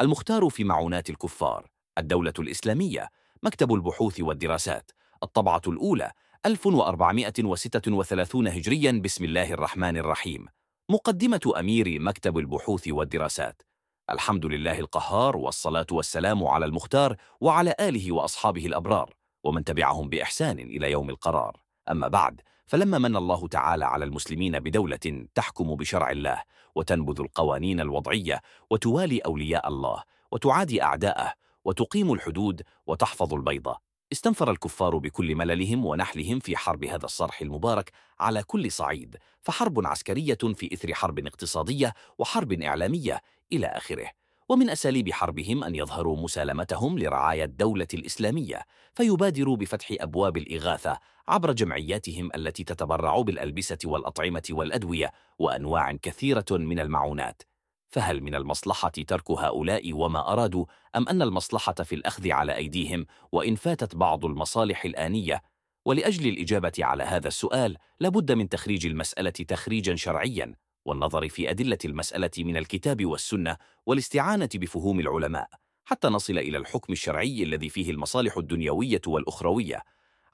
المختار في معونات الكفار الدولة الإسلامية مكتب البحوث والدراسات الطبعة الأولى 1436 هجريا بسم الله الرحمن الرحيم مقدمة أمير مكتب البحوث والدراسات. الحمد لله القهار والصلاة والسلام على المختار وعلى آله وأصحابه الأبرار ومن تبعهم بإحسان إلى يوم القرار. أما بعد فلما من الله تعالى على المسلمين بدولة تحكم بشرع الله وتنبذ القوانين الوضعية وتوالي أولياء الله وتعادي أعداءه وتقيم الحدود وتحفظ البيضة استنفر الكفار بكل مللهم ونحلهم في حرب هذا الصرح المبارك على كل صعيد فحرب عسكرية في إثر حرب اقتصادية وحرب إعلامية إلى آخره. ومن أساليب حربهم أن يظهروا مسالمتهم لرعايا الدولة الإسلامية فيبادروا بفتح أبواب الإغاثة عبر جمعياتهم التي تتبرع بالألبسة والأطعمة والأدوية وأنواع كثيرة من المعونات. فهل من المصلحة ترك هؤلاء وما أرادوا أم أن المصلحة في الأخذ على أيديهم وإن فاتت بعض المصالح الآنية؟ ولأجل الإجابة على هذا السؤال لابد من تخريج المسألة تخريجا شرعيا. والنظر في أدلة المسألة من الكتاب والسنة والاستعانة بفهوم العلماء حتى نصل إلى الحكم الشرعي الذي فيه المصالح الدنيوية والأخروية.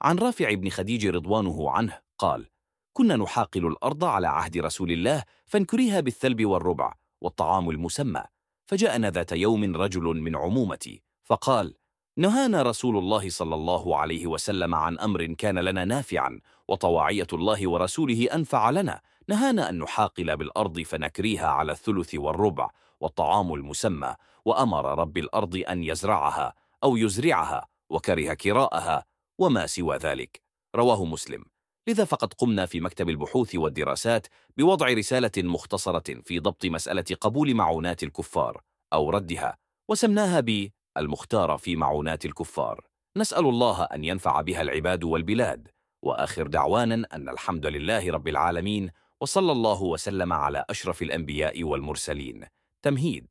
عن رافع بن خديج رضوانه عنه قال كنا نحاقل الأرض على عهد رسول الله فانكريها بالثلب والربع والطعام المسمى فجاءنا ذات يوم رجل من عمومتي فقال نهانا رسول الله صلى الله عليه وسلم عن أمر كان لنا نافعا وطواعية الله ورسوله أنفع لنا نهانا أن نحاقل بالأرض فنكريها على الثلث والربع والطعام المسمى وأمر رب الأرض أن يزرعها أو يزرعها وكره كراءها وما سوى ذلك. رواه مسلم. لذا فقد قمنا في مكتب البحوث والدراسات بوضع رسالة مختصرة في ضبط مسألة قبول معونات الكفار أو ردها وسمناها ب المختار في معونات الكفار. نسأل الله أن ينفع بها العباد والبلاد. وآخر دعوانا أن الحمد لله رب العالمين وصلى الله وسلم على أشرف الأنبياء والمرسلين. تمهيد.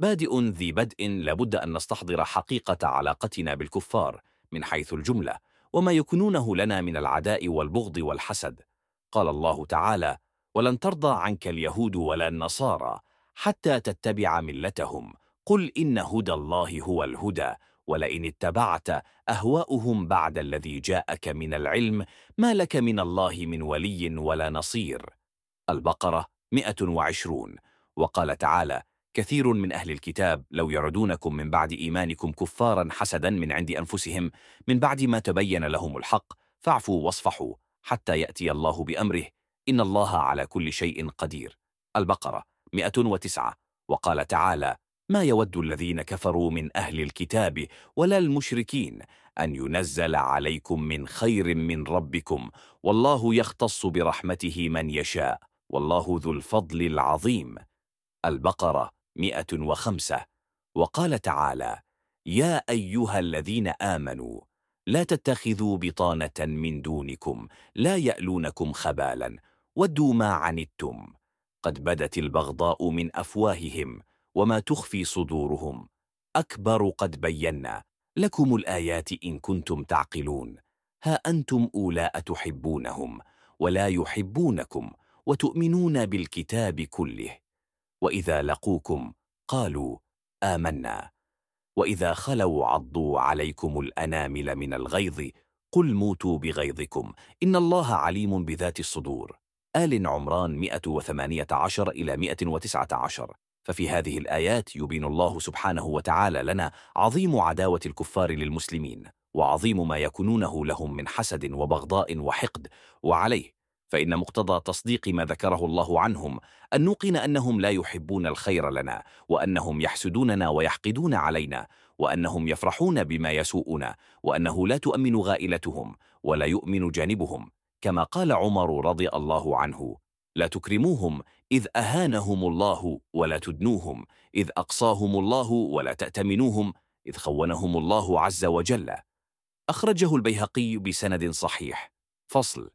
بادئ ذي بدء لابد أن نستحضر حقيقة علاقتنا بالكفار من حيث الجملة وما يكنونه لنا من العداء والبغض والحسد. قال الله تعالى ولن ترضى عنك اليهود ولا النصارى حتى تتبع ملتهم. قل إن هدى الله هو الهدى ولئن اتبعت أهواؤهم بعد الذي جاءك من العلم ما لك من الله من ولي ولا نصير. البقرة 120 وقال تعالى كثير من أهل الكتاب لو يردونكم من بعد إيمانكم كفارا حسدا من عند أنفسهم من بعد ما تبين لهم الحق فاعفوا واصفحوا حتى يأتي الله بأمره. إن الله على كل شيء قدير. البقرة 109 وقال تعالى ما يود الذين كفروا من أهل الكتاب ولا المشركين أن ينزل عليكم من خير من ربكم والله يختص برحمته من يشاء والله ذو الفضل العظيم. البقرة 105 وقال تعالى يا أيها الذين آمنوا لا تتخذوا بطانة من دونكم لا يألونكم خبالا ودوا ما عنتم. قد بدت البغضاء من أفواههم. وما تخفي صدورهم أكبر قد بينا لكم الآيات إن كنتم تعقلون. ها أنتم أولاء تحبونهم ولا يحبونكم وتؤمنون بالكتاب كله. وإذا لقوكم قالوا آمنا. وإذا خلوا عضوا عليكم الأنامل من الغيظ قل موتوا بغيظكم إن الله عليم بذات الصدور. آل عمران 118 إلى 119 ففي هذه الآيات يبين الله سبحانه وتعالى لنا عظيم عداوة الكفار للمسلمين وعظيم ما يكونونه لهم من حسد وبغضاء وحقد. وعليه فإن مقتضى تصديق ما ذكره الله عنهم أن نوقن أنهم لا يحبون الخير لنا وأنهم يحسدوننا ويحقدون علينا وأنهم يفرحون بما يسوءنا وأنه لا تؤمن غائلتهم ولا يؤمن جانبهم كما قال عمر رضي الله عنه لا تكرموهم إذ أهانهم الله ولا تدنوهم إذ أقصاهم الله ولا تأتمنوهم إذ خونهم الله عز وجل. أخرجه البيهقي بسند صحيح. فصل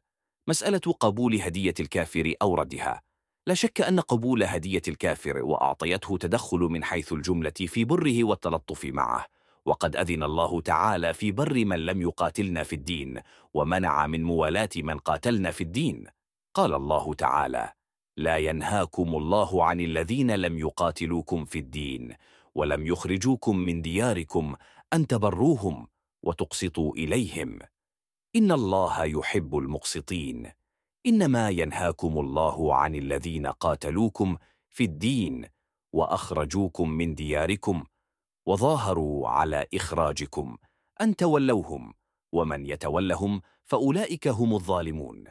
مسألة قبول هدية الكافر أو ردها. لا شك أن قبول هدية الكافر وأعطيته تدخل من حيث الجملة في بره والتلطف معه. وقد أذن الله تعالى في بر من لم يقاتلنا في الدين ومنع من موالاة من قاتلنا في الدين. قال الله تعالى لا ينهاكم الله عن الذين لم يقاتلوكم في الدين ولم يخرجوكم من دياركم أن تبروهم وتقسطوا إليهم. إن الله يحب المقسطين. إنما ينهاكم الله عن الذين قاتلوكم في الدين وأخرجوكم من دياركم وظاهروا على إخراجكم أن تولوهم ومن يتولهم فأولئك هم الظالمون.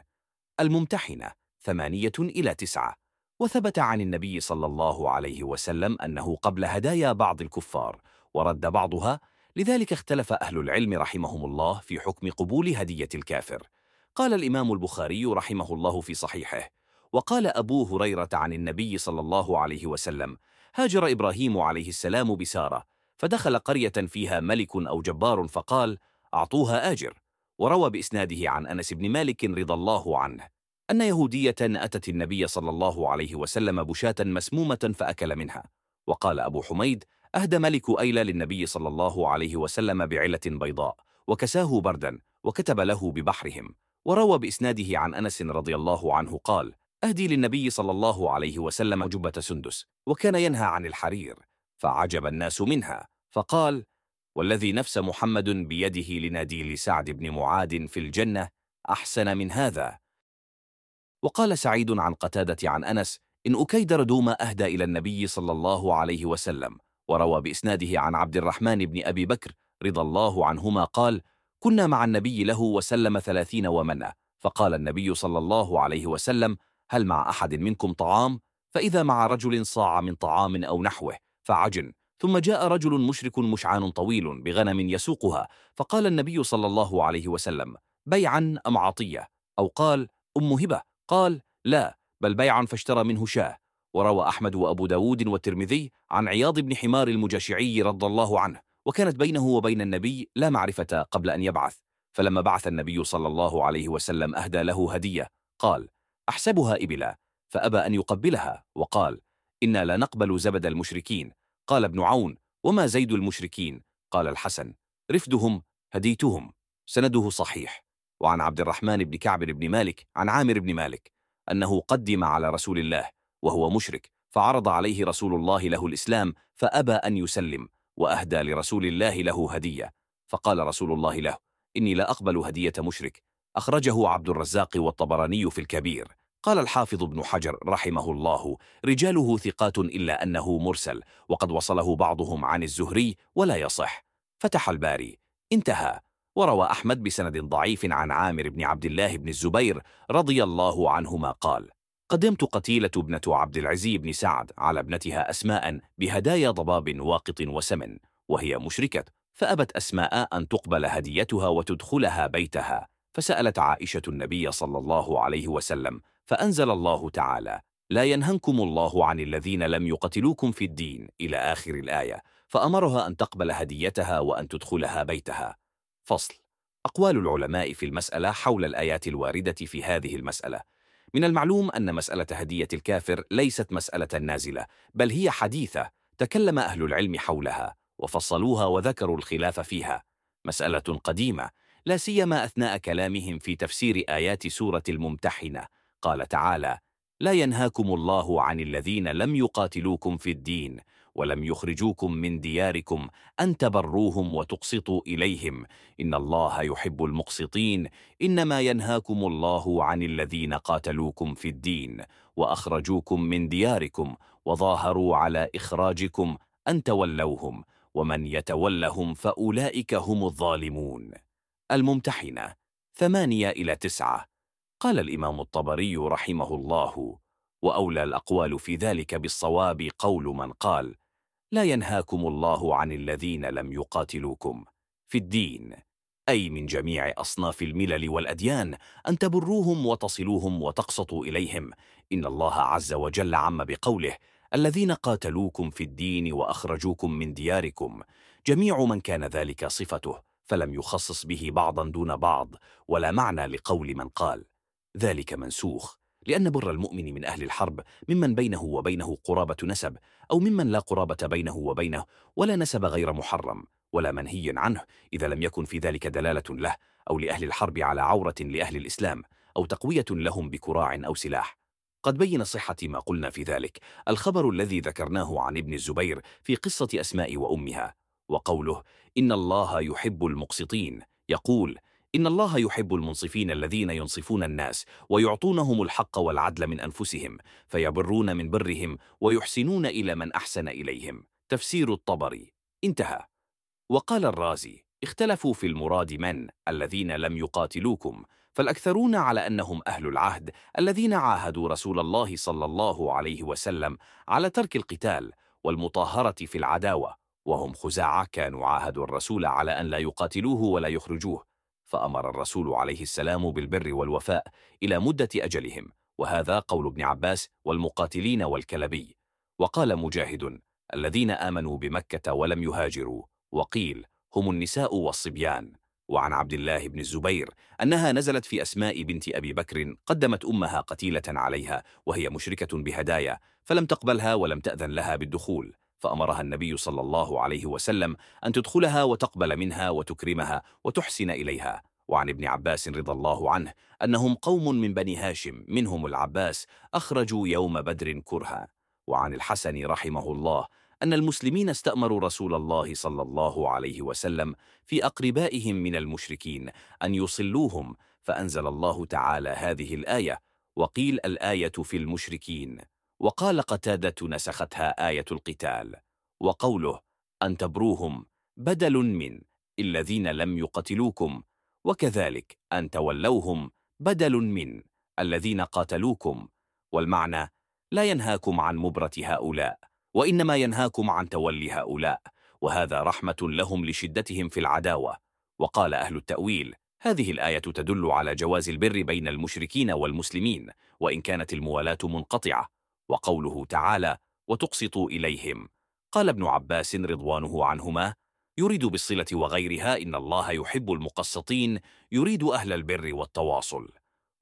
الممتحنة ثمانية إلى تسعة. وثبت عن النبي صلى الله عليه وسلم أنه قبل هدايا بعض الكفار ورد بعضها لذلك اختلف أهل العلم رحمهم الله في حكم قبول هدية الكافر. قال الإمام البخاري رحمه الله في صحيحه وقال أبو هريرة عن النبي صلى الله عليه وسلم هاجر إبراهيم عليه السلام بسارة فدخل قرية فيها ملك أو جبار فقال أعطوها آجر. وروى بإسناده عن أنس بن مالك رضى الله عنه أن يهودية أتت النبي صلى الله عليه وسلم بشاة مسمومة فأكل منها وقال أبو حميد أهدى ملك أيلى للنبي صلى الله عليه وسلم بعلة بيضاء وكساه بردا وكتب له ببحرهم وروى بإسناده عن أنس رضي الله عنه قال أهدي للنبي صلى الله عليه وسلم جبة سندس وكان ينهى عن الحرير فعجب الناس منها فقال والذي نفس محمد بيده لنادي لسعد بن معاد في الجنة أحسن من هذا وقال سعيد عن قتادة عن أنس إن أكيدر دوم أهدى إلى النبي صلى الله عليه وسلم وروى بإسناده عن عبد الرحمن بن أبي بكر رضى الله عنهما قال كنا مع النبي له وسلم ثلاثين ومنى فقال النبي صلى الله عليه وسلم هل مع أحد منكم طعام؟ فإذا مع رجل صاع من طعام أو نحوه فعجن ثم جاء رجل مشرك مشعان طويل بغنم يسوقها فقال النبي صلى الله عليه وسلم بيعا أم عطية؟ أو قال أم هبة. قال لا بل بيعا فاشترى منه شاه. وروى أحمد وأبو داود والترمذي عن عياض بن حمار المجاشعي رضي الله عنه وكانت بينه وبين النبي لا معرفة قبل أن يبعث فلما بعث النبي صلى الله عليه وسلم أهدى له هدية قال أحسبها إبلا. فأبى أن يقبلها وقال إنا لا نقبل زبد المشركين. قال ابن عون وما زيد المشركين؟ قال الحسن رفدهم هديتهم سنده صحيح. وعن عبد الرحمن بن كعب بن مالك عن عامر بن مالك أنه قدم على رسول الله وهو مشرك فعرض عليه رسول الله له الإسلام فأبى أن يسلم وأهدى لرسول الله له هدية. فقال رسول الله له إني لا أقبل هدية مشرك. أخرجه عبد الرزاق والطبراني في الكبير. قال الحافظ ابن حجر رحمه الله رجاله ثقات إلا أنه مرسل وقد وصله بعضهم عن الزهري ولا يصح. فتح الباري. انتهى. وروى أحمد بسند ضعيف عن عامر بن عبد الله بن الزبير رضي الله عنهما قال قدمت قتيلة ابنة عبد العزي بن سعد على ابنتها أسماء بهدايا ضباب واقط وسمن وهي مشركة فأبت أسماء أن تقبل هديتها وتدخلها بيتها. فسألت عائشة النبي صلى الله عليه وسلم فأنزل الله تعالى لا ينهنكم الله عن الذين لم يقتلوكم في الدين إلى آخر الآية فأمرها أن تقبل هديتها وأن تدخلها بيتها. فصل. أقوال العلماء في المسألة حول الآيات الواردة في هذه المسألة. من المعلوم أن مسألة هدية الكافر ليست مسألة نازلة بل هي حديثة تكلم أهل العلم حولها وفصلوها وذكروا الخلاف فيها. مسألة قديمة لا سيما أثناء كلامهم في تفسير آيات سورة الممتحنة. قال تعالى لا ينهاكم الله عن الذين لم يقاتلوكم في الدين ولم يخرجوكم من دياركم أن تبروهم وتقسطوا إليهم. إن الله يحب المقسطين. إنما ينهاكم الله عن الذين قاتلوكم في الدين وأخرجوكم من دياركم وظاهروا على إخراجكم أن تولوهم ومن يتولهم فأولئك هم الظالمون. الممتحنة ثمانية إلى تسعة. قال الإمام الطبري رحمه الله وأولى الأقوال في ذلك بالصواب قول من قال لا ينهاكم الله عن الذين لم يقاتلوكم في الدين أي من جميع أصناف الملل والأديان أن تبروهم وتصلوهم وتقسطوا إليهم. إن الله عز وجل عم بقوله الذين قاتلوكم في الدين وأخرجوكم من دياركم جميع من كان ذلك صفته فلم يخصص به بعضا دون بعض ولا معنى لقول من قال. ذلك منسوخ لأن بر المؤمن من أهل الحرب ممن بينه وبينه قرابة نسب أو ممن لا قرابة بينه وبينه ولا نسب غير محرم ولا منهي عنه إذا لم يكن في ذلك دلالة له أو لأهل الحرب على عورة لأهل الإسلام أو تقوية لهم بكراع أو سلاح. قد بين صحة ما قلنا في ذلك الخبر الذي ذكرناه عن ابن الزبير في قصة أسماء وأمها وقوله إن الله يحب المقسطين يقول إن الله يحب المنصفين الذين ينصفون الناس ويعطونهم الحق والعدل من أنفسهم فيبرون من برهم ويحسنون إلى من أحسن إليهم تفسير الطبري انتهى وقال الرازي اختلفوا في المراد من الذين لم يقاتلوكم فالأكثرون على أنهم أهل العهد الذين عاهدوا رسول الله صلى الله عليه وسلم على ترك القتال والمطاهرة في العداوة وهم خزاعة كانوا عاهدوا الرسول على أن لا يقاتلوه ولا يخرجوه فأمر الرسول عليه السلام بالبر والوفاء إلى مدة أجلهم وهذا قول ابن عباس والمقاتلين والكلبي. وقال مجاهد الذين آمنوا بمكة ولم يهاجروا وقيل هم النساء والصبيان. وعن عبد الله بن الزبير أنها نزلت في أسماء بنت أبي بكر قدمت أمها قتيلة عليها وهي مشركة بهدايا فلم تقبلها ولم تأذن لها بالدخول. فأمرها النبي صلى الله عليه وسلم أن تدخلها وتقبل منها وتكرمها وتحسن إليها. وعن ابن عباس رضى الله عنه أنهم قوم من بني هاشم منهم العباس أخرجوا يوم بدر كرها. وعن الحسن رحمه الله أن المسلمين استأمروا رسول الله صلى الله عليه وسلم في أقربائهم من المشركين أن يصلوهم فأنزل الله تعالى هذه الآية وقيل الآية في المشركين. وقال قتادة نسختها آية القتال وقوله أن تبروهم بدل من الذين لم يقتلوكم وكذلك أن تولوهم بدل من الذين قاتلوكم والمعنى لا ينهاكم عن مبرة هؤلاء وإنما ينهاكم عن تولي هؤلاء وهذا رحمة لهم لشدتهم في العداوة وقال أهل التأويل هذه الآية تدل على جواز البر بين المشركين والمسلمين وإن كانت الموالاة منقطعة وقوله تعالى وتقسطوا إليهم. قال ابن عباس رضوانه عنهما يريد بالصلة وغيرها إن الله يحب المقسطين يريد أهل البر والتواصل.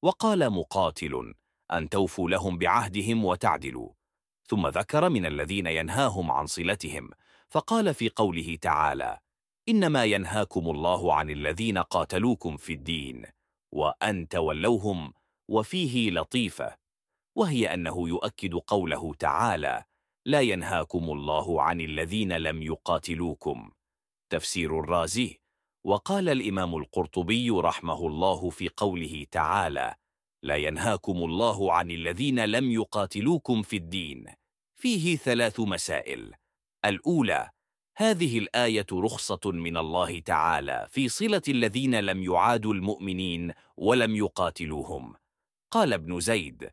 وقال مقاتل أن توفوا لهم بعهدهم وتعدلوا. ثم ذكر من الذين ينهاهم عن صلتهم فقال في قوله تعالى إنما ينهاكم الله عن الذين قاتلوكم في الدين وأن تولوهم وفيه لطيفة وهي أنه يؤكد قوله تعالى لا ينهاكم الله عن الذين لم يقاتلوكم تفسير الرازي وقال الإمام القرطبي رحمه الله في قوله تعالى لا ينهاكم الله عن الذين لم يقاتلوكم في الدين فيه ثلاث مسائل. الأولى هذه الآية رخصة من الله تعالى في صلة الذين لم يعادوا المؤمنين ولم يقاتلوهم. قال ابن زيد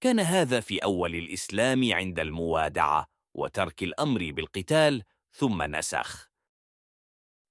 كان هذا في أول الإسلام عند الموادعة وترك الأمر بالقتال ثم نسخ.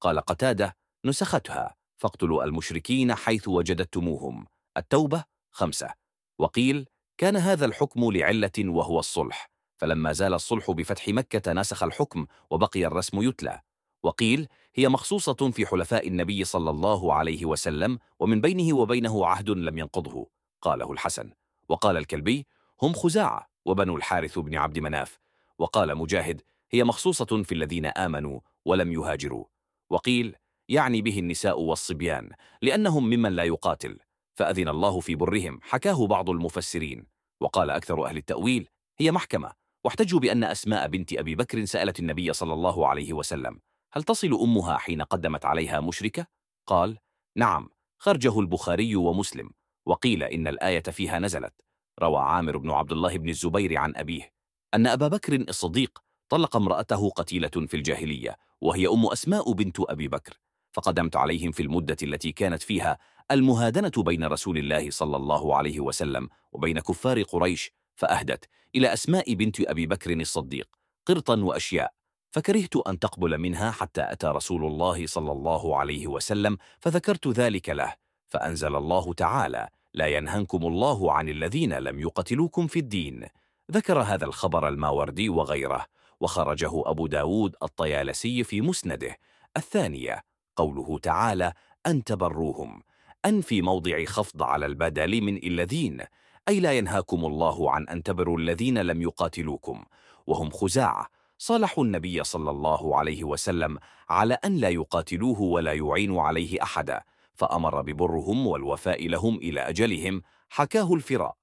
قال قتادة نسختها فاقتلوا المشركين حيث وجدتموهم. التوبة خمسة. وقيل كان هذا الحكم لعلة وهو الصلح فلما زال الصلح بفتح مكة نسخ الحكم وبقي الرسم يتلى. وقيل هي مخصوصة في حلفاء النبي صلى الله عليه وسلم ومن بينه وبينه عهد لم ينقضه قاله الحسن. وقال الكلبي هم خزاعة وبنو الحارث بن عبد مناف. وقال مجاهد هي مخصوصة في الذين آمنوا ولم يهاجروا. وقيل يعني به النساء والصبيان لأنهم ممن لا يقاتل. فأذن الله في برهم حكاه بعض المفسرين. وقال أكثر أهل التأويل هي محكمة. واحتجوا بأن أسماء بنت أبي بكر سألت النبي صلى الله عليه وسلم هل تصل أمها حين قدمت عليها مشركة؟ قال نعم خرجه البخاري ومسلم. وقيل إن الآية فيها نزلت. روى عامر بن عبد الله بن الزبير عن أبيه أن أبا بكر الصديق طلق امرأته قتيلة في الجاهلية وهي أم أسماء بنت أبي بكر فقدمت عليهم في المدة التي كانت فيها المهادنة بين رسول الله صلى الله عليه وسلم وبين كفار قريش فأهدت إلى أسماء بنت أبي بكر الصديق قرطا وأشياء فكرهت أن تقبل منها حتى أتى رسول الله صلى الله عليه وسلم فذكرت ذلك له فأنزل الله تعالى لا ينهنكم الله عن الذين لم يقتلوكم في الدين. ذكر هذا الخبر الماوردي وغيره وخرجه أبو داود الطيالسي في مسنده. الثانية قوله تعالى أن تبروهم. أن في موضع خفض على البدل من الذين أي لا ينهاكم الله عن أن تبروا الذين لم يقاتلوكم. وهم خزاع. صالحوا النبي صلى الله عليه وسلم على أن لا يقاتلوه ولا يعين عليه أحدا. فأمر ببرهم والوفاء لهم إلى أجلهم حكاه الفراء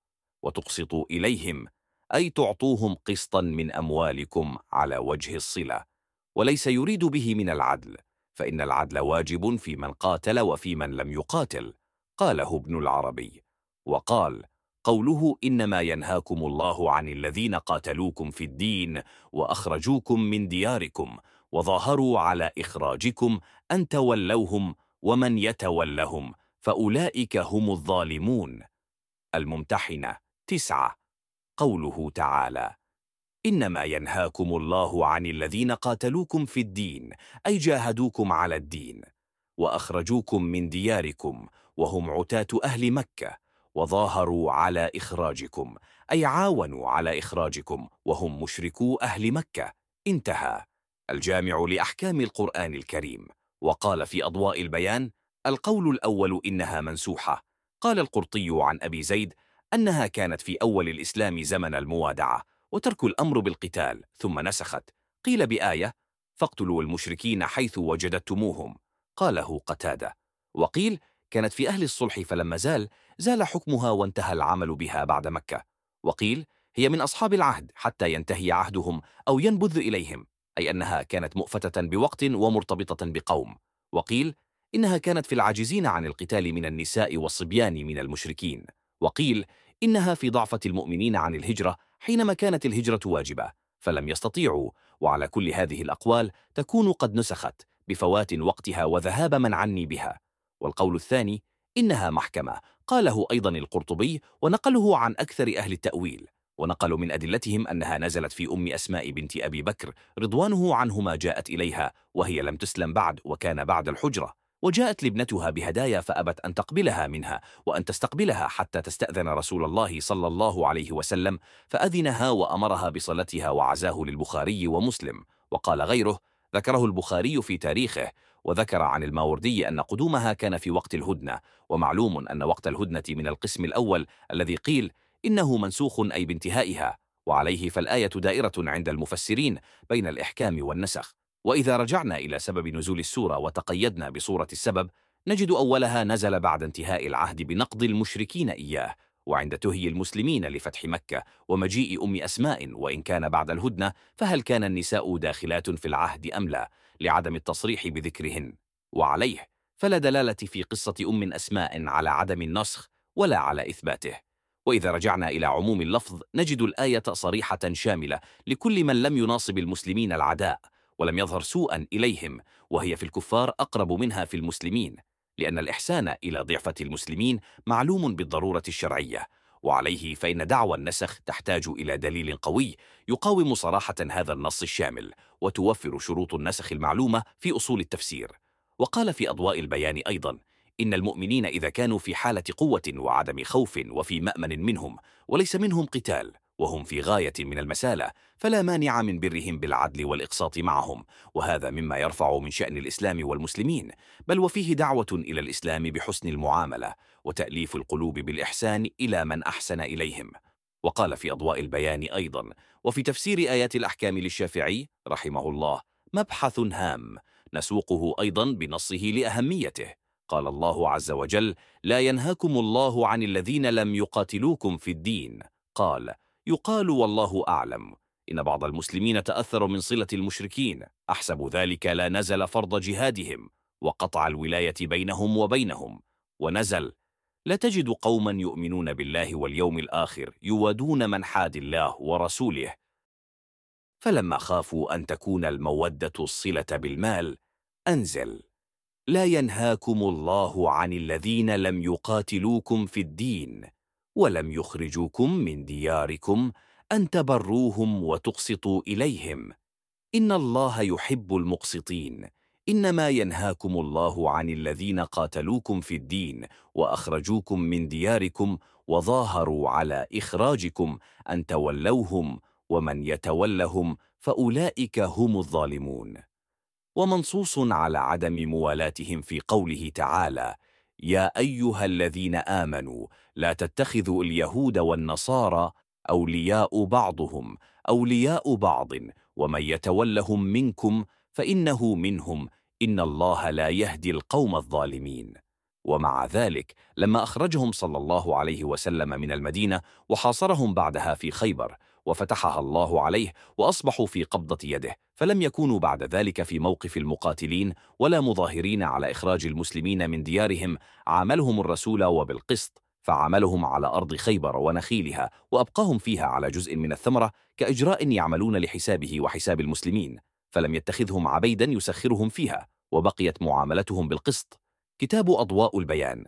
وتقسطوا إليهم أي تعطوهم قسطا من أموالكم على وجه الصلة وليس يريد به من العدل فإن العدل واجب في من قاتل وفي من لم يقاتل قاله ابن العربي وقال قوله إنما ينهاكم الله عن الذين قاتلوكم في الدين وأخرجوكم من دياركم وظاهروا على إخراجكم أن تولوهم ومن يتولهم فأولئك هم الظالمون الممتحنة تسعة قوله تعالى إنما ينهاكم الله عن الذين قاتلوكم في الدين أي جاهدوكم على الدين وأخرجوكم من دياركم وهم عتاة أهل مكة وظاهروا على إخراجكم أي عاونوا على إخراجكم وهم مشركو أهل مكة. انتهى. الجامع لأحكام القرآن الكريم. وقال في أضواء البيان القول الأول إنها منسوحة. قال القرطي عن أبي زيد أنها كانت في أول الإسلام زمن الموادعة وترك الأمر بالقتال ثم نسخت. قيل بآية فاقتلوا المشركين حيث وجدتموهم قاله قتادة. وقيل كانت في أهل الصلح فلما زال زال حكمها وانتهى العمل بها بعد مكة وقيل هي من أصحاب العهد حتى ينتهي عهدهم أو ينبذ إليهم أي أنها كانت مؤفتة بوقت ومرتبطة بقوم. وقيل إنها كانت في العاجزين عن القتال من النساء والصبيان من المشركين. وقيل إنها في ضعفة المؤمنين عن الهجرة حينما كانت الهجرة واجبة فلم يستطيعوا. وعلى كل هذه الأقوال تكون قد نسخت بفوات وقتها وذهاب من عني بها. والقول الثاني إنها محكمة. قاله أيضا القرطبي ونقله عن أكثر أهل التأويل. ونقلوا من أدلتهم أنها نزلت في أم أسماء بنت أبي بكر رضوانه عنهما جاءت إليها وهي لم تسلم بعد وكان بعد الحجرة وجاءت لابنتها بهدايا فأبت أن تقبلها منها وأن تستقبلها حتى تستأذن رسول الله صلى الله عليه وسلم فأذنها وأمرها بصلتها وعزاه للبخاري ومسلم وقال غيره ذكره البخاري في تاريخه وذكر عن الماوردي أن قدومها كان في وقت الهدنة ومعلوم أن وقت الهدنة من القسم الأول الذي قيل إنه منسوخ أي بانتهائها وعليه فالآية دائرة عند المفسرين بين الإحكام والنسخ. وإذا رجعنا إلى سبب نزول السورة وتقيدنا بصورة السبب نجد أولها نزل بعد انتهاء العهد بنقض المشركين إياه. وعند تهي المسلمين لفتح مكة ومجيء أم أسماء وإن كان بعد الهدنة فهل كان النساء داخلات في العهد أم لا؟ لعدم التصريح بذكرهن. وعليه فلا دلالة في قصة أم أسماء على عدم النسخ ولا على إثباته. وإذا رجعنا إلى عموم اللفظ نجد الآية صريحة شاملة لكل من لم يناصب المسلمين العداء ولم يظهر سوءا إليهم وهي في الكفار أقرب منها في المسلمين لأن الإحسان إلى ضعفة المسلمين معلوم بالضرورة الشرعية وعليه فإن دعوى النسخ تحتاج إلى دليل قوي يقاوم صراحة هذا النص الشامل وتوفر شروط النسخ المعلومة في أصول التفسير. وقال في أضواء البيان أيضاً إن المؤمنين إذا كانوا في حالة قوة وعدم خوف وفي مأمن منهم وليس منهم قتال وهم في غاية من المسالة فلا مانع من برهم بالعدل والإقساط معهم وهذا مما يرفع من شأن الإسلام والمسلمين بل وفيه دعوة إلى الإسلام بحسن المعاملة وتأليف القلوب بالإحسان إلى من أحسن إليهم. وقال في أضواء البيان أيضا وفي تفسير آيات الأحكام للشافعي رحمه الله مبحث هام نسوقه أيضا بنصه لأهميته. قال الله عز وجل لا ينهاكم الله عن الذين لم يقاتلوكم في الدين. قال يقال والله أعلم. إن بعض المسلمين تأثروا من صلة المشركين. أحسب ذلك لا نزل فرض جهادهم وقطع الولاية بينهم وبينهم. ونزل لا تجد قوما يؤمنون بالله واليوم الآخر يوادون من حاد الله ورسوله. فلما خافوا أن تكون المودة الصلة بالمال أنزل لا ينهاكم الله عن الذين لم يقاتلوكم في الدين ولم يخرجوكم من دياركم أن تبروهم وتقسطوا إليهم. إن الله يحب المقسطين. إنما ينهاكم الله عن الذين قاتلوكم في الدين وأخرجوكم من دياركم وظاهروا على إخراجكم أن تولوهم ومن يتولهم فأولئك هم الظالمون. ومنصوص على عدم موالاتهم في قوله تعالى يا أيها الذين آمنوا لا تتخذوا اليهود والنصارى أولياء بعضهم أولياء بعض ومن يتولهم منكم فإنه منهم إن الله لا يهدي القوم الظالمين. ومع ذلك لما أخرجهم صلى الله عليه وسلم من المدينة وحاصرهم بعدها في خيبر وفتحها الله عليه وأصبحوا في قبضة يده. فلم يكونوا بعد ذلك في موقف المقاتلين ولا مظاهرين على إخراج المسلمين من ديارهم. عاملهم الرسول وبالقسط فعملهم على أرض خيبر ونخيلها وأبقاهم فيها على جزء من الثمرة كإجراء يعملون لحسابه وحساب المسلمين. فلم يتخذهم عبيدا يسخرهم فيها وبقيت معاملتهم بالقسط. كتاب أضواء البيان.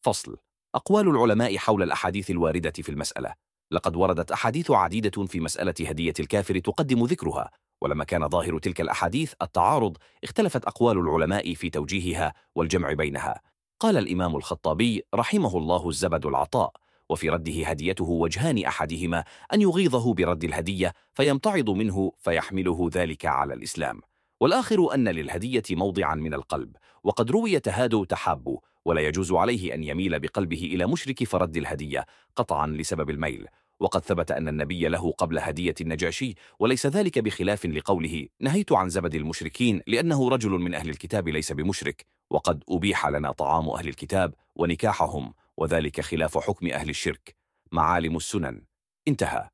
فصل. أقوال العلماء حول الأحاديث الواردة في المسألة. لقد وردت أحاديث عديدة في مسألة هدية الكافر تقدم ذكرها ولما كان ظاهر تلك الأحاديث التعارض اختلفت أقوال العلماء في توجيهها والجمع بينها. قال الإمام الخطابي رحمه الله الزبد العطاء وفي رده هديته وجهان أحدهما أن يغيظه برد الهدية فيمتعض منه فيحمله ذلك على الإسلام. والآخر أن للهدية موضعا من القلب وقد روي تهادو تحابوا ولا يجوز عليه أن يميل بقلبه إلى مشرك فرد الهدية قطعا لسبب الميل وقد ثبت أن النبي له قبل هدية النجاشي وليس ذلك بخلاف لقوله نهيت عن زبد المشركين لأنه رجل من أهل الكتاب ليس بمشرك وقد أبيح لنا طعام أهل الكتاب ونكاحهم وذلك خلاف حكم أهل الشرك. معالم السنن. انتهى.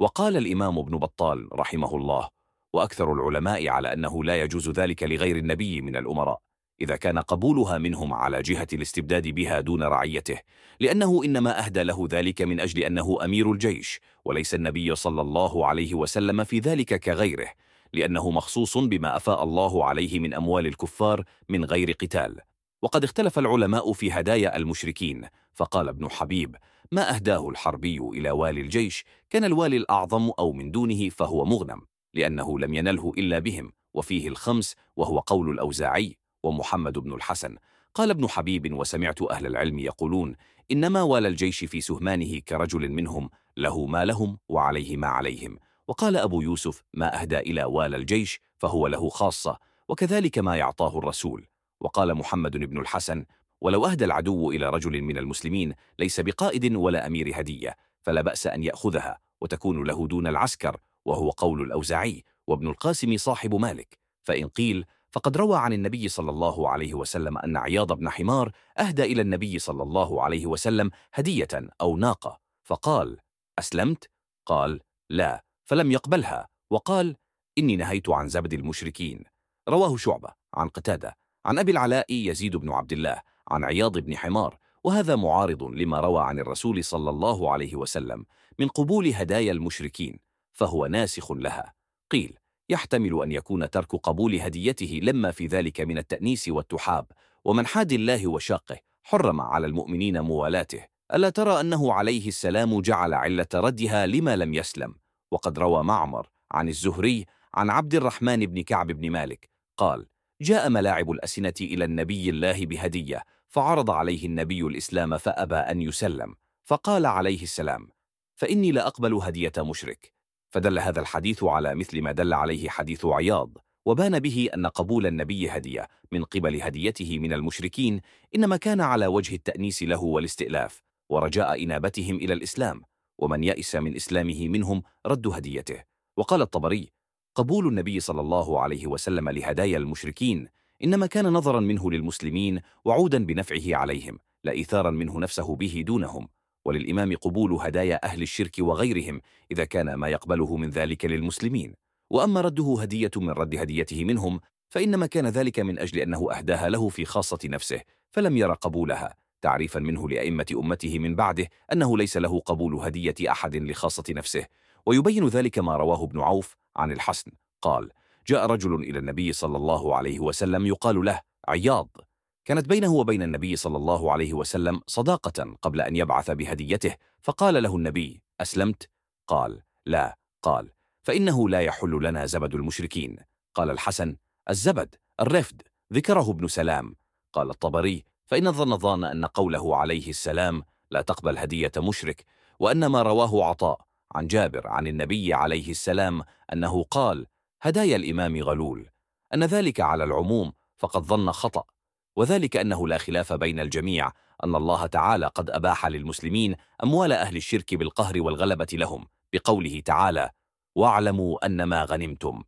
وقال الإمام ابن بطال رحمه الله وأكثر العلماء على أنه لا يجوز ذلك لغير النبي من الأمراء. إذا كان قبولها منهم على جهة الاستبداد بها دون رعيته لأنه إنما أهدى له ذلك من أجل أنه أمير الجيش وليس النبي صلى الله عليه وسلم في ذلك كغيره لأنه مخصوص بما أفاء الله عليه من أموال الكفار من غير قتال. وقد اختلف العلماء في هدايا المشركين فقال ابن حبيب ما أهداه الحربي إلى والي الجيش كان الوالي الأعظم أو من دونه فهو مغنم لأنه لم ينله إلا بهم وفيه الخمس وهو قول الأوزاعي ومحمد بن الحسن. قال ابن حبيب وسمعت أهل العلم يقولون إنما والى الجيش في سهمانه كرجل منهم له ما لهم وعليه ما عليهم. وقال أبو يوسف ما أهدى إلى والى الجيش فهو له خاصة وكذلك ما يعطاه الرسول. وقال محمد بن الحسن ولو أهدى العدو إلى رجل من المسلمين ليس بقائد ولا أمير هدية فلا بأس أن يأخذها وتكون له دون العسكر وهو قول الأوزعي وابن القاسم صاحب مالك. فإن قيل فقد روى عن النبي صلى الله عليه وسلم أن عياض بن حمار أهدى إلى النبي صلى الله عليه وسلم هدية أو ناقة فقال أسلمت؟ قال لا. فلم يقبلها وقال إني نهيت عن زبد المشركين. رواه شعبة عن قتادة عن أبي العلاء يزيد بن عبد الله عن عياض بن حمار وهذا معارض لما روى عن الرسول صلى الله عليه وسلم من قبول هدايا المشركين فهو ناسخ لها. قيل يحتمل أن يكون ترك قبول هديته لما في ذلك من التأنيس والتحاب. ومن حاد الله وشاقه حرم على المؤمنين موالاته. ألا ترى أنه عليه السلام جعل علة ردها لما لم يسلم؟ وقد روى معمر عن الزهري عن عبد الرحمن بن كعب بن مالك قال جاء ملاعب الأسنة إلى النبي الله بهدية فعرض عليه النبي الإسلام فأبى أن يسلم فقال عليه السلام فإني لأقبل هدية مشرك. فدل هذا الحديث على مثل ما دل عليه حديث عياض وبان به أن قبول النبي هدية من قبل هديته من المشركين إنما كان على وجه التأنيس له والاستئلاف ورجاء إنابتهم إلى الإسلام ومن يئس من إسلامه منهم رد هديته. وقال الطبري قبول النبي صلى الله عليه وسلم لهدايا المشركين إنما كان نظرا منه للمسلمين وعودا بنفعه عليهم لا إثارا منه نفسه به دونهم. وللإمام قبول هدايا أهل الشرك وغيرهم إذا كان ما يقبله من ذلك للمسلمين. وأما رده هدية من رد هديته منهم فإنما كان ذلك من أجل أنه أهداها له في خاصة نفسه فلم يرى قبولها تعريفا منه لأئمة أمته من بعده أنه ليس له قبول هدية أحد لخاصة نفسه. ويبين ذلك ما رواه ابن عوف عن الحسن قال جاء رجل إلى النبي صلى الله عليه وسلم يقال له عياض. كانت بينه وبين النبي صلى الله عليه وسلم صداقة قبل أن يبعث بهديته فقال له النبي أسلمت؟ قال لا. قال فإنه لا يحل لنا زبد المشركين. قال الحسن الزبد الرفد ذكره ابن سلام. قال الطبري فإن ظن ظان أن قوله عليه السلام لا تقبل هدية مشرك وأن ما رواه عطاء عن جابر عن النبي عليه السلام أنه قال هدايا الإمام غلول أن ذلك على العموم فقد ظن خطأ. وذلك أنه لا خلاف بين الجميع أن الله تعالى قد أباح للمسلمين أموال أهل الشرك بالقهر والغلبة لهم بقوله تعالى واعلموا أن ما غنمتم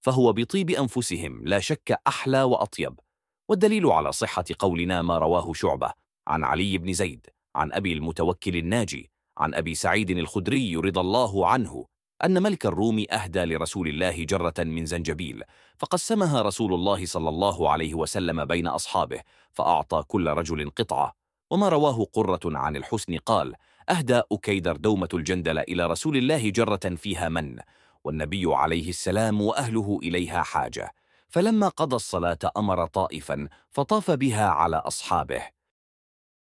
فهو بطيب أنفسهم لا شك أحلى وأطيب. والدليل على صحة قولنا ما رواه شعبة عن علي بن زيد عن أبي المتوكل الناجي عن أبي سعيد الخدري رضى الله عنه أن ملك الروم أهدى لرسول الله جرة من زنجبيل فقسمها رسول الله صلى الله عليه وسلم بين أصحابه فأعطى كل رجل قطعة. وما رواه قرة عن الحسن قال أهدى أكيدر دومة الجندل إلى رسول الله جرة فيها من؟ والنبي عليه السلام وأهله إليها حاجة. فلما قضى الصلاة أمر طائفا فطاف بها على أصحابه.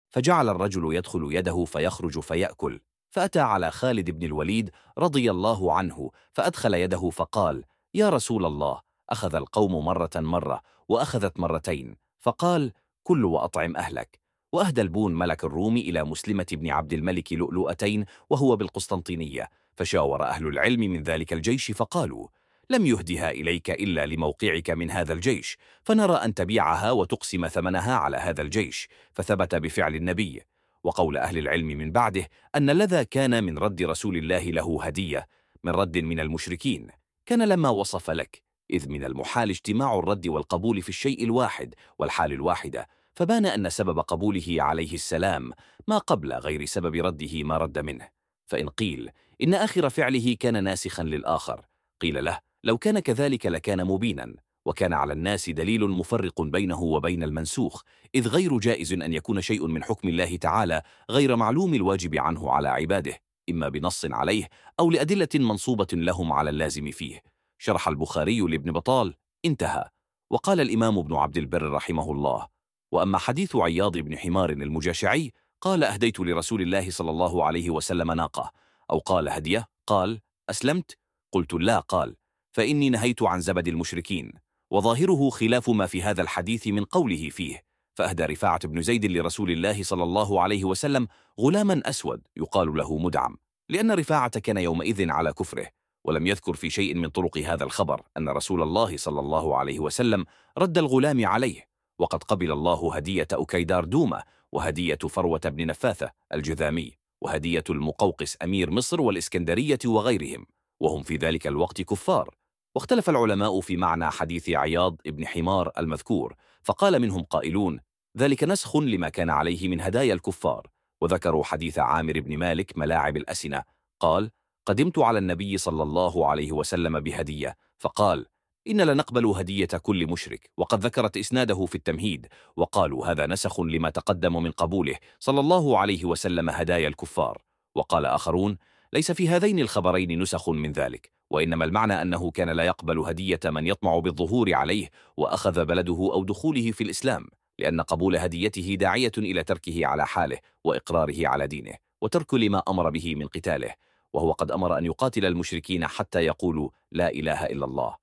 فجعل الرجل يدخل يده فيخرج فيأكل. فأتى على خالد بن الوليد رضي الله عنه فأدخل يده فقال يا رسول الله أخذ القوم مرة مرة وأخذت مرتين. فقال كل وأطعم أهلك. وأهدى البون ملك الروم إلى مسلمة بن عبد الملك لؤلؤتين وهو بالقسطنطينية فشاور أهل العلم من ذلك الجيش فقالوا لم يهدها إليك إلا لموقعك من هذا الجيش فنرى أن تبيعها وتقسم ثمنها على هذا الجيش. فثبت بفعل النبي. وقول أهل العلم من بعده أن لذا كان من رد رسول الله له هدية من رد من المشركين. كان لما وصف لك إذ من المحال اجتماع الرد والقبول في الشيء الواحد والحال الواحدة. فبان أن سبب قبوله عليه السلام ما قبل غير سبب رده ما رد منه. فإن قيل إن آخر فعله كان ناسخا للآخر. قيل له لو كان كذلك لكان مبينا. وكان على الناس دليل مفرق بينه وبين المنسوخ إذ غير جائز أن يكون شيء من حكم الله تعالى غير معلوم الواجب عنه على عباده إما بنص عليه أو لأدلة منصوبة لهم على اللازم فيه. شرح البخاري لابن بطال انتهى. وقال الإمام ابن عبد البر رحمه الله وأما حديث عياض بن حمار المجاشعي قال أهديت لرسول الله صلى الله عليه وسلم ناقة. أو قال هدية قال أسلمت؟ قلت لا قال فإني نهيت عن زبد المشركين. وظاهره خلاف ما في هذا الحديث من قوله فيه. فأهدى رفاعة بن زيد لرسول الله صلى الله عليه وسلم غلاما أسود يقال له مدعم لأن رفاعة كان يومئذ على كفره ولم يذكر في شيء من طرق هذا الخبر أن رسول الله صلى الله عليه وسلم رد الغلام عليه. وقد قبل الله هدية أكيدار دومة وهدية فروة بن نفاثة الجذامي وهدية المقوقس أمير مصر والإسكندرية وغيرهم وهم في ذلك الوقت كفار. واختلف العلماء في معنى حديث عياض ابن حمار المذكور فقال منهم قائلون ذلك نسخ لما كان عليه من هدايا الكفار وذكروا حديث عامر بن مالك ملاعب الأسنة. قال قدمت على النبي صلى الله عليه وسلم بهدية فقال إن لنقبل هدية كل مشرك وقد ذكرت إسناده في التمهيد وقالوا هذا نسخ لما تقدم من قبوله صلى الله عليه وسلم هدايا الكفار وقال آخرون ليس في هذين الخبرين نسخ من ذلك وإنما المعنى أنه كان لا يقبل هدية من يطمع بالظهور عليه وأخذ بلده أو دخوله في الإسلام لأن قبول هديته داعية إلى تركه على حاله وإقراره على دينه وترك لما أمر به من قتاله وهو قد أمر أن يقاتل المشركين حتى يقولوا لا إله إلا الله.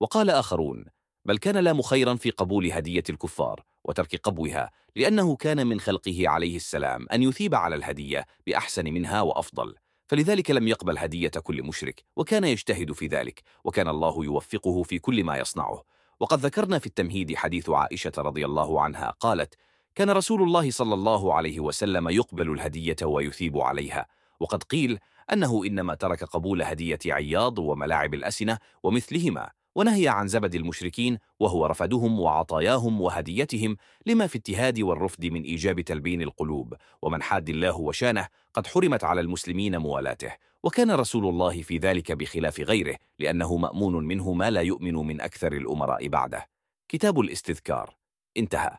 وقال آخرون بل كان لا مخيرا في قبول هدية الكفار وترك قبوها لأنه كان من خلقه عليه السلام أن يثيب على الهدية بأحسن منها وأفضل فلذلك لم يقبل هدية كل مشرك وكان يجتهد في ذلك وكان الله يوفقه في كل ما يصنعه. وقد ذكرنا في التمهيد حديث عائشة رضي الله عنها قالت كان رسول الله صلى الله عليه وسلم يقبل الهدية ويثيب عليها وقد قيل أنه إنما ترك قبول هدية عياض وملاعب الأسنة ومثلهما ونهي عن زبد المشركين وهو رفدهم وعطاياهم وهديتهم لما في اتهاد والرفد من إيجاب تلبين القلوب. ومن حاد الله وشانه قد حرمت على المسلمين موالاته. وكان رسول الله في ذلك بخلاف غيره لأنه مأمون منه ما لا يؤمن من أكثر الأمراء بعده. كتاب الاستذكار. انتهى.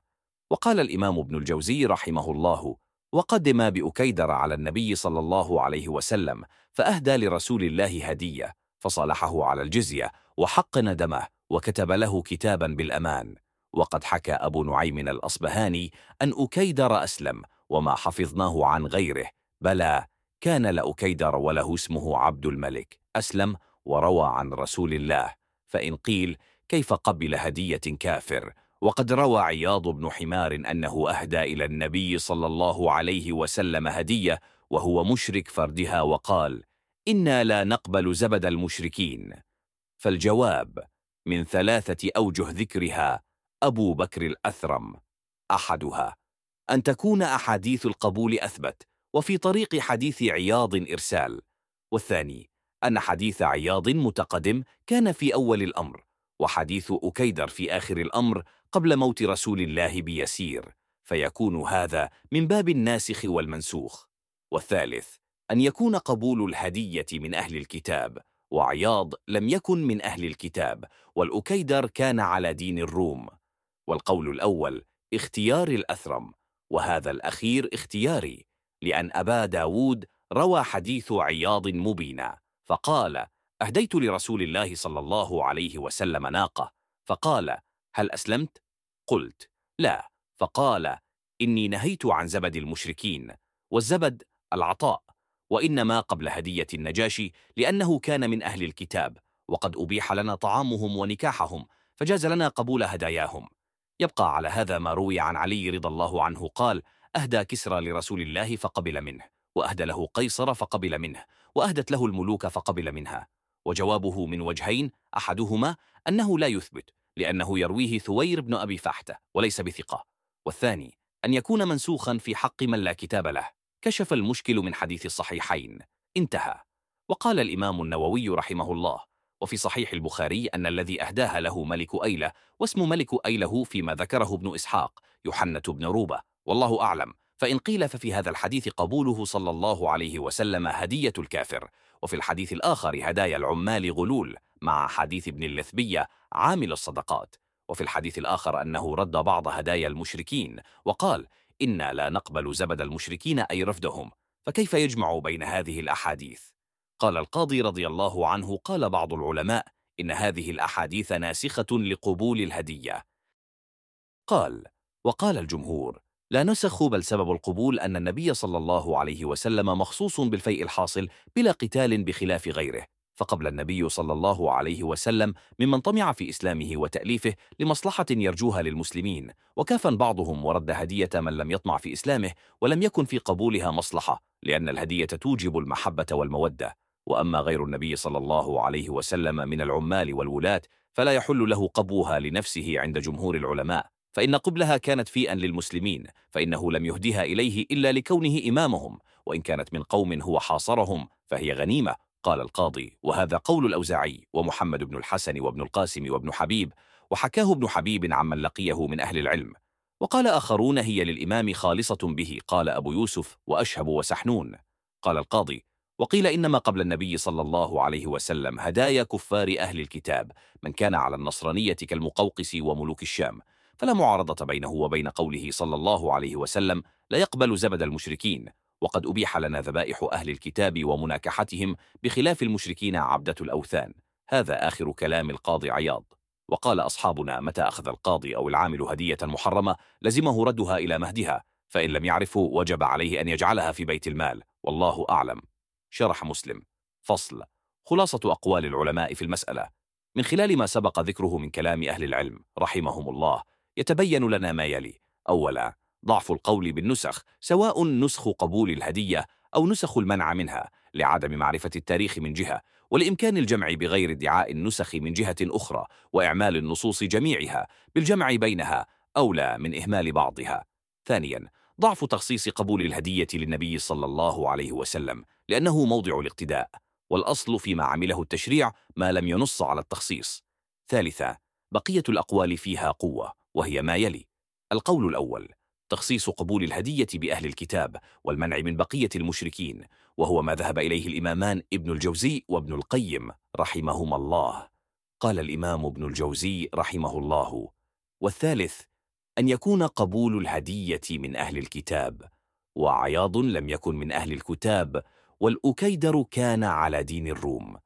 وقال الإمام ابن الجوزي رحمه الله وقدم بأكيدر على النبي صلى الله عليه وسلم فأهدى لرسول الله هدية فصالحه على الجزية وحقن دمه وكتب له كتابا بالأمان. وقد حكى أبو نعيم الأصبهاني أن أكيدر أسلم وما حفظناه عن غيره. بلى كان لأكيدر وله اسمه عبد الملك. أسلم وروى عن رسول الله. فإن قيل كيف قبل هدية كافر؟ وقد روى عياض بن حمار أنه أهدى إلى النبي صلى الله عليه وسلم هدية وهو مشرك فردها وقال إنا لا نقبل زبد المشركين. فالجواب من ثلاثة أوجه ذكرها أبو بكر الأثرم أحدها. أن تكون أحاديث القبول أثبت وفي طريق حديث عياض إرسال. والثاني أن حديث عياض متقدم كان في أول الأمر وحديث أكيدر في آخر الأمر قبل موت رسول الله بيسير فيكون هذا من باب الناسخ والمنسوخ. والثالث أن يكون قبول الهدية من أهل الكتاب وعياض لم يكن من أهل الكتاب والأكيدر كان على دين الروم. والقول الأول اختيار الأثرم وهذا الأخير اختياري لأن أبا داود روى حديث عياض مبينا فقال أهديت لرسول الله صلى الله عليه وسلم ناقة. فقال هل أسلمت؟ قلت لا. فقال إني نهيت عن زبد المشركين والزبد العطاء. وإنما قبل هدية النجاشي لأنه كان من أهل الكتاب وقد أبيح لنا طعامهم ونكاحهم فجاز لنا قبول هداياهم. يبقى على هذا ما روي عن علي رضى الله عنه قال أهدى كسرى لرسول الله فقبل منه وأهدى له قيصر فقبل منه وأهدت له الملوك فقبل منها. وجوابه من وجهين أحدهما أنه لا يثبت لأنه يرويه ثوير بن أبي فحتة وليس بثقة. والثاني أن يكون منسوخا في حق من لا كتاب له. كشف المشكل من حديث الصحيحين. انتهى. وقال الإمام النووي رحمه الله وفي صحيح البخاري أن الذي أهداها له ملك أيلة واسم ملك أيلة فيما ذكره ابن إسحاق يحنة بن روبة. والله أعلم. فإن قيل ففي هذا الحديث قبوله صلى الله عليه وسلم هدية الكافر. وفي الحديث الآخر هدايا العمال غلول مع حديث ابن اللثبية عامل الصدقات. وفي الحديث الآخر أنه رد بعض هدايا المشركين وقال إنا لا نقبل زبد المشركين أي رفدهم فكيف يجمع بين هذه الأحاديث؟ قال القاضي رضي الله عنه قال بعض العلماء إن هذه الأحاديث ناسخة لقبول الهدية قال وقال الجمهور لا نسخ بل سبب القبول أن النبي صلى الله عليه وسلم مخصوص بالفيء الحاصل بلا قتال بخلاف غيره فقبل النبي صلى الله عليه وسلم ممن طمع في إسلامه وتأليفه لمصلحة يرجوها للمسلمين. وكافا بعضهم ورد هدية من لم يطمع في إسلامه ولم يكن في قبولها مصلحة لأن الهدية توجب المحبة والمودة. وأما غير النبي صلى الله عليه وسلم من العمال والولاة فلا يحل له قبوها لنفسه عند جمهور العلماء. فإن قبلها كانت فيئا للمسلمين فإنه لم يهدها إليه إلا لكونه إمامهم وإن كانت من قوم هو حاصرهم فهي غنيمة قال القاضي وهذا قول الأوزاعي ومحمد بن الحسن وابن القاسم وابن حبيب وحكاه ابن حبيب عن من لقيه من أهل العلم. وقال آخرون هي للإمام خالصة به قال أبو يوسف وأشهب وسحنون. قال القاضي وقيل إنما قبل النبي صلى الله عليه وسلم هدايا كفار أهل الكتاب من كان على النصرانية كالمقوقس وملوك الشام. فلا معارضة بينه وبين قوله صلى الله عليه وسلم لا يقبل زبد المشركين. وقد أبيح لنا ذبائح أهل الكتاب ومناكحتهم بخلاف المشركين عبدة الأوثان. هذا آخر كلام القاضي عياض. وقال أصحابنا متى أخذ القاضي أو العامل هدية محرمة لزمه ردها إلى مهدها فإن لم يعرفه وجب عليه أن يجعلها في بيت المال. والله أعلم. شرح مسلم. فصل. خلاصة أقوال العلماء في المسألة. من خلال ما سبق ذكره من كلام أهل العلم رحمهم الله يتبين لنا ما يلي. أولا ضعف القول بالنسخ سواء نسخ قبول الهدية أو نسخ المنع منها لعدم معرفة التاريخ من جهة والإمكان الجمع بغير ادعاء النسخ من جهة أخرى وإعمال النصوص جميعها بالجمع بينها أولى من إهمال بعضها. ثانياً ضعف تخصيص قبول الهدية للنبي صلى الله عليه وسلم لأنه موضع الاقتداء والأصل فيما عمله التشريع ما لم ينص على التخصيص. ثالثا بقية الأقوال فيها قوة وهي ما يلي. القول الأول تخصيص قبول الهدية بأهل الكتاب والمنع من بقية المشركين وهو ما ذهب إليه الإمامان ابن الجوزي وابن القيم رحمهما الله. قال الإمام ابن الجوزي رحمه الله والثالث أن يكون قبول الهدية من أهل الكتاب وعياض لم يكن من أهل الكتاب والأكيدر كان على دين الروم.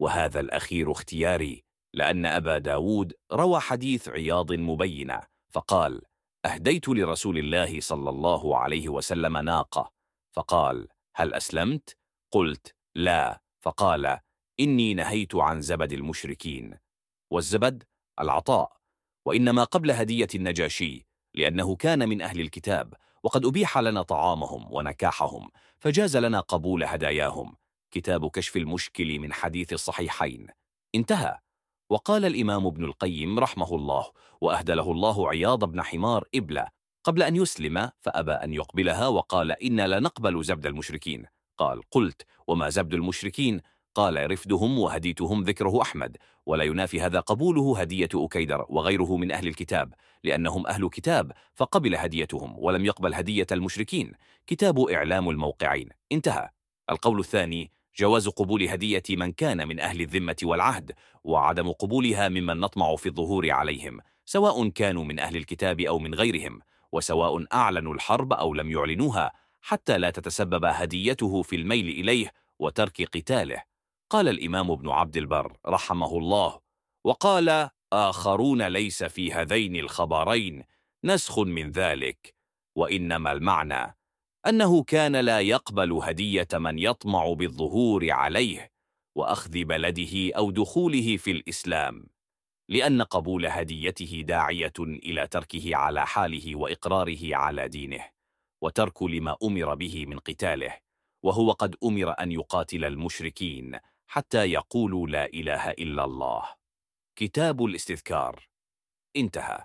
وهذا الأخير اختياري لأن أبا داود روى حديث عياض مبينة فقال أهديت لرسول الله صلى الله عليه وسلم ناقة. فقال هل أسلمت؟ قلت لا. فقال إني نهيت عن زبد المشركين. والزبد؟ العطاء. وإنما قبل هدية النجاشي لأنه كان من أهل الكتاب وقد أبيح لنا طعامهم ونكاحهم فجاز لنا قبول هداياهم. كتاب كشف المشكل من حديث الصحيحين. انتهى. وقال الإمام ابن القيم رحمه الله وأهدله الله عياض بن حمار إبلا قبل أن يسلم فأبى أن يقبلها وقال إنا لنقبل زبد المشركين. قال قلت وما زبد المشركين؟ قال رفدهم وهديتهم ذكره أحمد ولا ينافي هذا قبوله هدية أكيدر وغيره من أهل الكتاب لأنهم أهل كتاب فقبل هديتهم ولم يقبل هدية المشركين. كتاب إعلام الموقعين. انتهى. القول الثاني جواز قبول هدية من كان من أهل الذمة والعهد وعدم قبولها ممن نطمع في الظهور عليهم سواء كانوا من أهل الكتاب أو من غيرهم وسواء أعلنوا الحرب أو لم يعلنوها حتى لا تتسبب هديته في الميل إليه وترك قتاله. قال الإمام ابن عبد البر رحمه الله وقال آخرون ليس في هذين الخبرين نسخ من ذلك وإنما المعنى أنه كان لا يقبل هدية من يطمع بالظهور عليه وأخذ بلده أو دخوله في الإسلام لأن قبول هديته داعية إلى تركه على حاله وإقراره على دينه وترك لما أمر به من قتاله وهو قد أمر أن يقاتل المشركين حتى يقولوا لا إله إلا الله. كتاب الاستذكار. انتهى.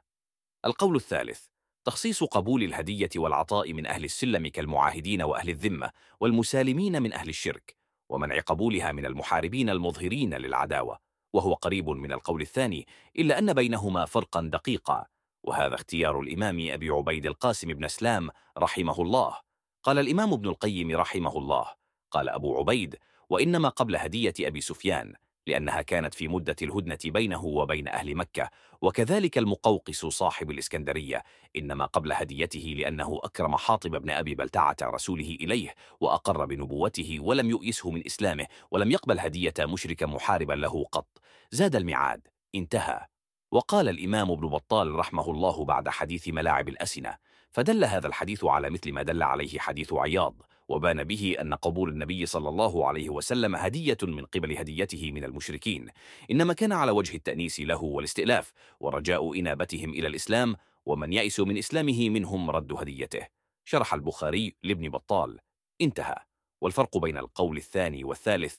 القول الثالث. تخصيص قبول الهدية والعطاء من أهل السلم كالمعاهدين وأهل الذمة والمسالمين من أهل الشرك ومنع قبولها من المحاربين المظهرين للعداوة وهو قريب من القول الثاني إلا أن بينهما فرقا دقيقا وهذا اختيار الإمام أبي عبيد القاسم بن سلام رحمه الله. قال الإمام ابن القيم رحمه الله قال أبو عبيد وإنما قبل هدية أبي سفيان لأنها كانت في مدة الهدنة بينه وبين أهل مكة وكذلك المقوقس صاحب الإسكندرية إنما قبل هديته لأنه أكرم حاطب بن أبي بلتعة رسوله إليه وأقر بنبوته ولم يؤيسه من إسلامه ولم يقبل هدية مشرك محاربا له قط. زاد الميعاد. انتهى. وقال الإمام ابن بطال رحمه الله بعد حديث ملاعب الأسنة. فدل هذا الحديث على مثل ما دل عليه حديث عياض. وبان به أن قبول النبي صلى الله عليه وسلم هدية من قبل هديته من المشركين. إنما كان على وجه التأنيس له والاستئلاف ورجاء إنابتهم إلى الإسلام ومن يأس من إسلامه منهم رد هديته. شرح البخاري لابن بطال. انتهى. والفرق بين القول الثاني والثالث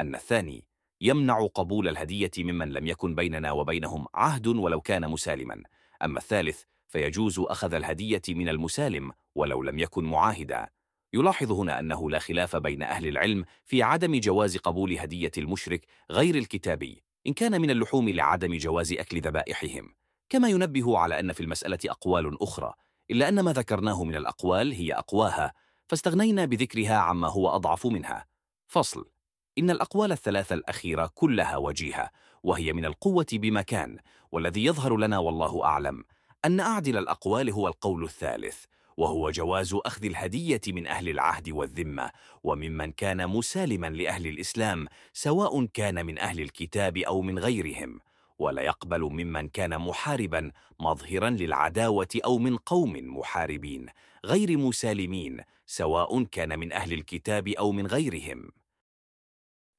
أن الثاني يمنع قبول الهدية ممن لم يكن بيننا وبينهم عهد ولو كان مسالما. أما الثالث فيجوز أخذ الهدية من المسالم ولو لم يكن معاهدا. يلاحظ هنا أنه لا خلاف بين أهل العلم في عدم جواز قبول هدية المشرك غير الكتابي إن كان من اللحوم لعدم جواز أكل ذبائحهم. كما ينبه على أن في المسألة أقوال أخرى إلا أن ما ذكرناه من الأقوال هي أقواها فاستغنينا بذكرها عما هو أضعف منها. فصل إن الأقوال الثلاثة الأخيرة كلها وجيهة وهي من القوة بمكان والذي يظهر لنا والله أعلم أن أعدل الأقوال هو القول الثالث. وهو جواز أخذ الهدية من أهل العهد والذمة وممن كان مسالما لأهل الإسلام سواء كان من أهل الكتاب أو من غيرهم. ولا يقبل ممن كان محاربا مظهرا للعداوة أو من قوم محاربين غير مسالمين سواء كان من أهل الكتاب أو من غيرهم.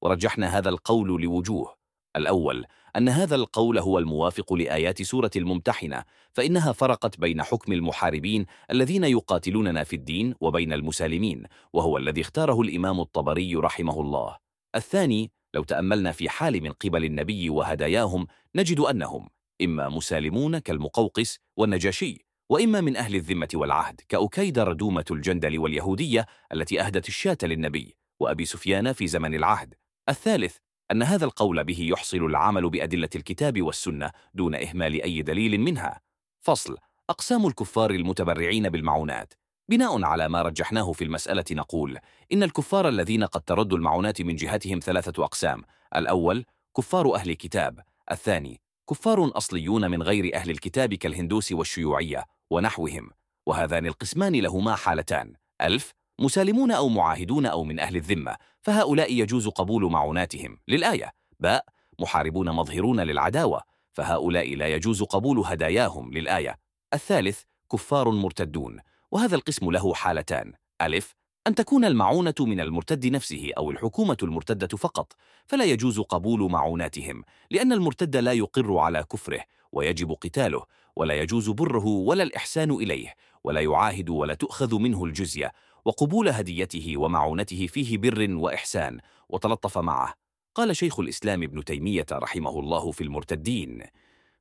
ورجحنا هذا القول لوجوه. الأول أن هذا القول هو الموافق لآيات سورة الممتحنة فإنها فرقت بين حكم المحاربين الذين يقاتلوننا في الدين وبين المسالمين وهو الذي اختاره الإمام الطبري رحمه الله. الثاني لو تأملنا في حال من قبل النبي وهداياهم نجد أنهم إما مسالمون كالمقوقس والنجاشي وإما من أهل الذمة والعهد كأكيد ردومة الجندل واليهودية التي أهدت الشاة للنبي وأبي سفيان في زمن العهد. الثالث أن هذا القول به يحصل العمل بأدلة الكتاب والسنة دون إهمال أي دليل منها. فصل أقسام الكفار المتبرعين بالمعونات. بناء على ما رجحناه في المسألة نقول إن الكفار الذين قد تردوا المعونات من جهتهم ثلاثة أقسام. الأول كفار أهل كتاب. الثاني كفار أصليون من غير أهل الكتاب كالهندوس والشيوعية ونحوهم. وهذان القسمان لهما حالتان. ألف مسالمون أو معاهدون أو من أهل الذمة. فهؤلاء يجوز قبول معوناتهم. للآية باء محاربون مظهرون للعداوة فهؤلاء لا يجوز قبول هداياهم. للآية الثالث كفار مرتدون وهذا القسم له حالتان. ألف أن تكون المعونة من المرتد نفسه أو الحكومة المرتدة فقط فلا يجوز قبول معوناتهم لأن المرتد لا يقر على كفره ويجب قتاله ولا يجوز بره ولا الإحسان إليه ولا يعاهد ولا تؤخذ منه الجزية وقبول هديته ومعونته فيه بر وإحسان وتلطف معه. قال شيخ الإسلام ابن تيمية رحمه الله في المرتدين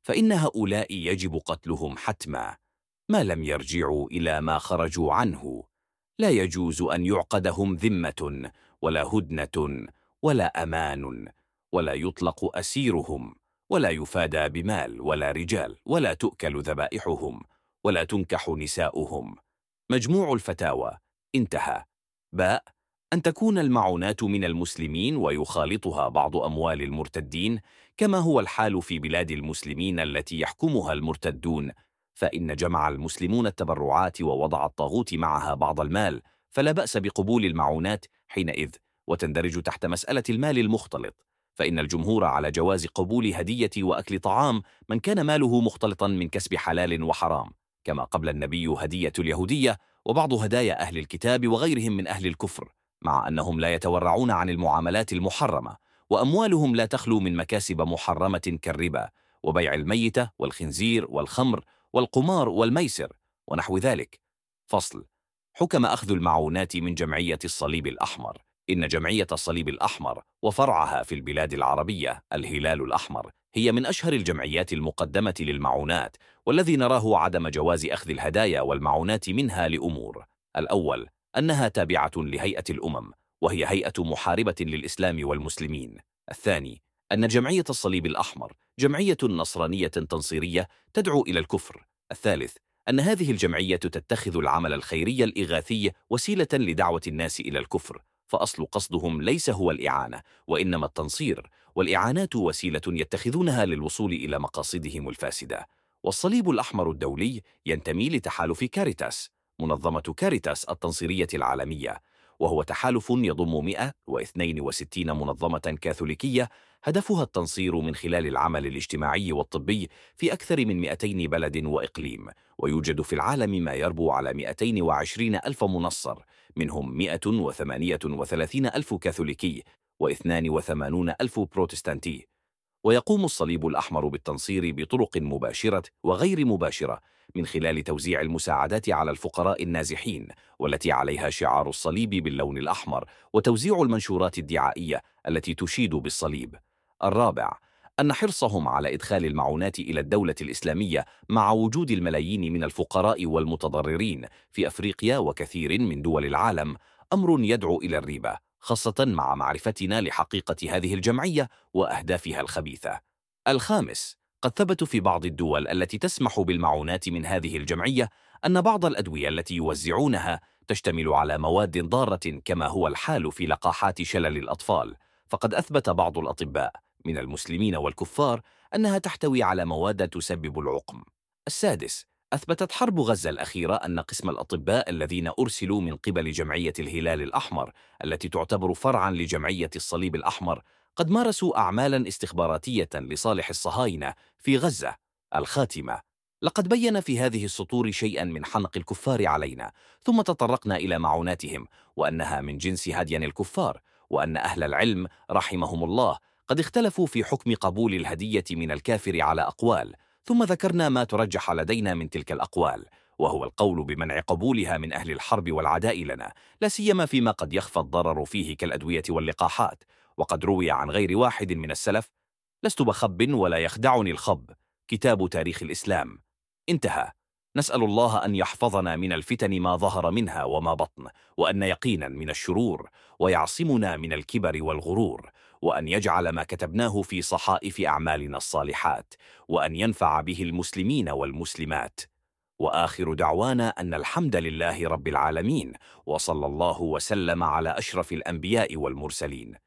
فإن هؤلاء يجب قتلهم حتما ما لم يرجعوا إلى ما خرجوا عنه. لا يجوز أن يعقدهم ذمة ولا هدنة ولا أمان ولا يطلق أسيرهم ولا يفادى بمال ولا رجال ولا تؤكل ذبائحهم ولا تنكح نساؤهم. مجموع الفتاوى انتهى. باء أن تكون المعونات من المسلمين ويخالطها بعض أموال المرتدين كما هو الحال في بلاد المسلمين التي يحكمها المرتدون. فإن جمع المسلمون التبرعات ووضع الطاغوت معها بعض المال فلا بأس بقبول المعونات حينئذ وتندرج تحت مسألة المال المختلط. فإن الجمهور على جواز قبول هدية وأكل طعام من كان ماله مختلطا من كسب حلال وحرام. كما قبل النبي هدية اليهودية وبعض هدايا أهل الكتاب وغيرهم من أهل الكفر مع أنهم لا يتورعون عن المعاملات المحرمة وأموالهم لا تخلو من مكاسب محرمة كالربا وبيع الميتة والخنزير والخمر والقمار والميسر ونحو ذلك. فصل حكم أخذ المعونات من جمعية الصليب الأحمر. إن جمعية الصليب الأحمر وفرعها في البلاد العربية الهلال الأحمر هي من أشهر الجمعيات المقدمة للمعونات والذي نراه عدم جواز أخذ الهدايا والمعونات منها لأمور. الأول أنها تابعة لهيئة الأمم وهي هيئة محاربة للإسلام والمسلمين. الثاني أن جمعية الصليب الأحمر جمعية نصرانية تنصيرية تدعو إلى الكفر. الثالث أن هذه الجمعية تتخذ العمل الخيري الإغاثي وسيلة لدعوة الناس إلى الكفر فأصل قصدهم ليس هو الإعانة وإنما التنصير والإعانات وسيلة يتخذونها للوصول إلى مقاصدهم الفاسدة. والصليب الأحمر الدولي ينتمي لتحالف كاريتاس منظمة كاريتاس التنصيرية العالمية. وهو تحالف يضم 162 منظمة كاثوليكية هدفها التنصير من خلال العمل الاجتماعي والطبي في أكثر من 200 بلد وإقليم. ويوجد في العالم ما يربو على 220 ألف منصر منهم 138 ألف كاثوليكي. وثمانون ألف بروتستانتي. ويقوم الصليب الأحمر بالتنصير بطرق مباشرة وغير مباشرة من خلال توزيع المساعدات على الفقراء النازحين والتي عليها شعار الصليب باللون الأحمر وتوزيع المنشورات الدعائية التي تشيد بالصليب. الرابع أن حرصهم على إدخال المعونات إلى الدولة الإسلامية مع وجود الملايين من الفقراء والمتضررين في أفريقيا وكثير من دول العالم أمر يدعو إلى الريبة. خاصة مع معرفتنا لحقيقة هذه الجمعية وأهدافها الخبيثة. الخامس قد ثبت في بعض الدول التي تسمح بالمعونات من هذه الجمعية أن بعض الأدوية التي يوزعونها تشتمل على مواد ضارة كما هو الحال في لقاحات شلل الأطفال. فقد أثبت بعض الأطباء من المسلمين والكفار أنها تحتوي على مواد تسبب العقم. السادس أثبتت حرب غزة الأخيرة أن قسم الأطباء الذين أرسلوا من قبل جمعية الهلال الأحمر التي تعتبر فرعا لجمعية الصليب الأحمر قد مارسوا أعمالا استخباراتية لصالح الصهاينة في غزة الخاتمة. لقد بين في هذه السطور شيئا من حنق الكفار علينا ثم تطرقنا إلى معوناتهم وأنها من جنس هديان الكفار وأن أهل العلم رحمهم الله قد اختلفوا في حكم قبول الهدية من الكافر على أقوال. ثم ذكرنا ما ترجح لدينا من تلك الأقوال وهو القول بمنع قبولها من أهل الحرب والعداء لنا لا سيما فيما قد يخفى الضرر فيه كالأدوية واللقاحات وقد روي عن غير واحد من السلف لست بخب ولا يخدعني الخب كتاب تاريخ الإسلام. انتهى. نسأل الله أن يحفظنا من الفتن ما ظهر منها وما بطن وأن يقينا من الشرور ويعصمنا من الكبر والغرور وأن يجعل ما كتبناه في صحائف أعمالنا الصالحات وأن ينفع به المسلمين والمسلمات. وآخر دعوانا أن الحمد لله رب العالمين وصلى الله وسلم على أشرف الأنبياء والمرسلين.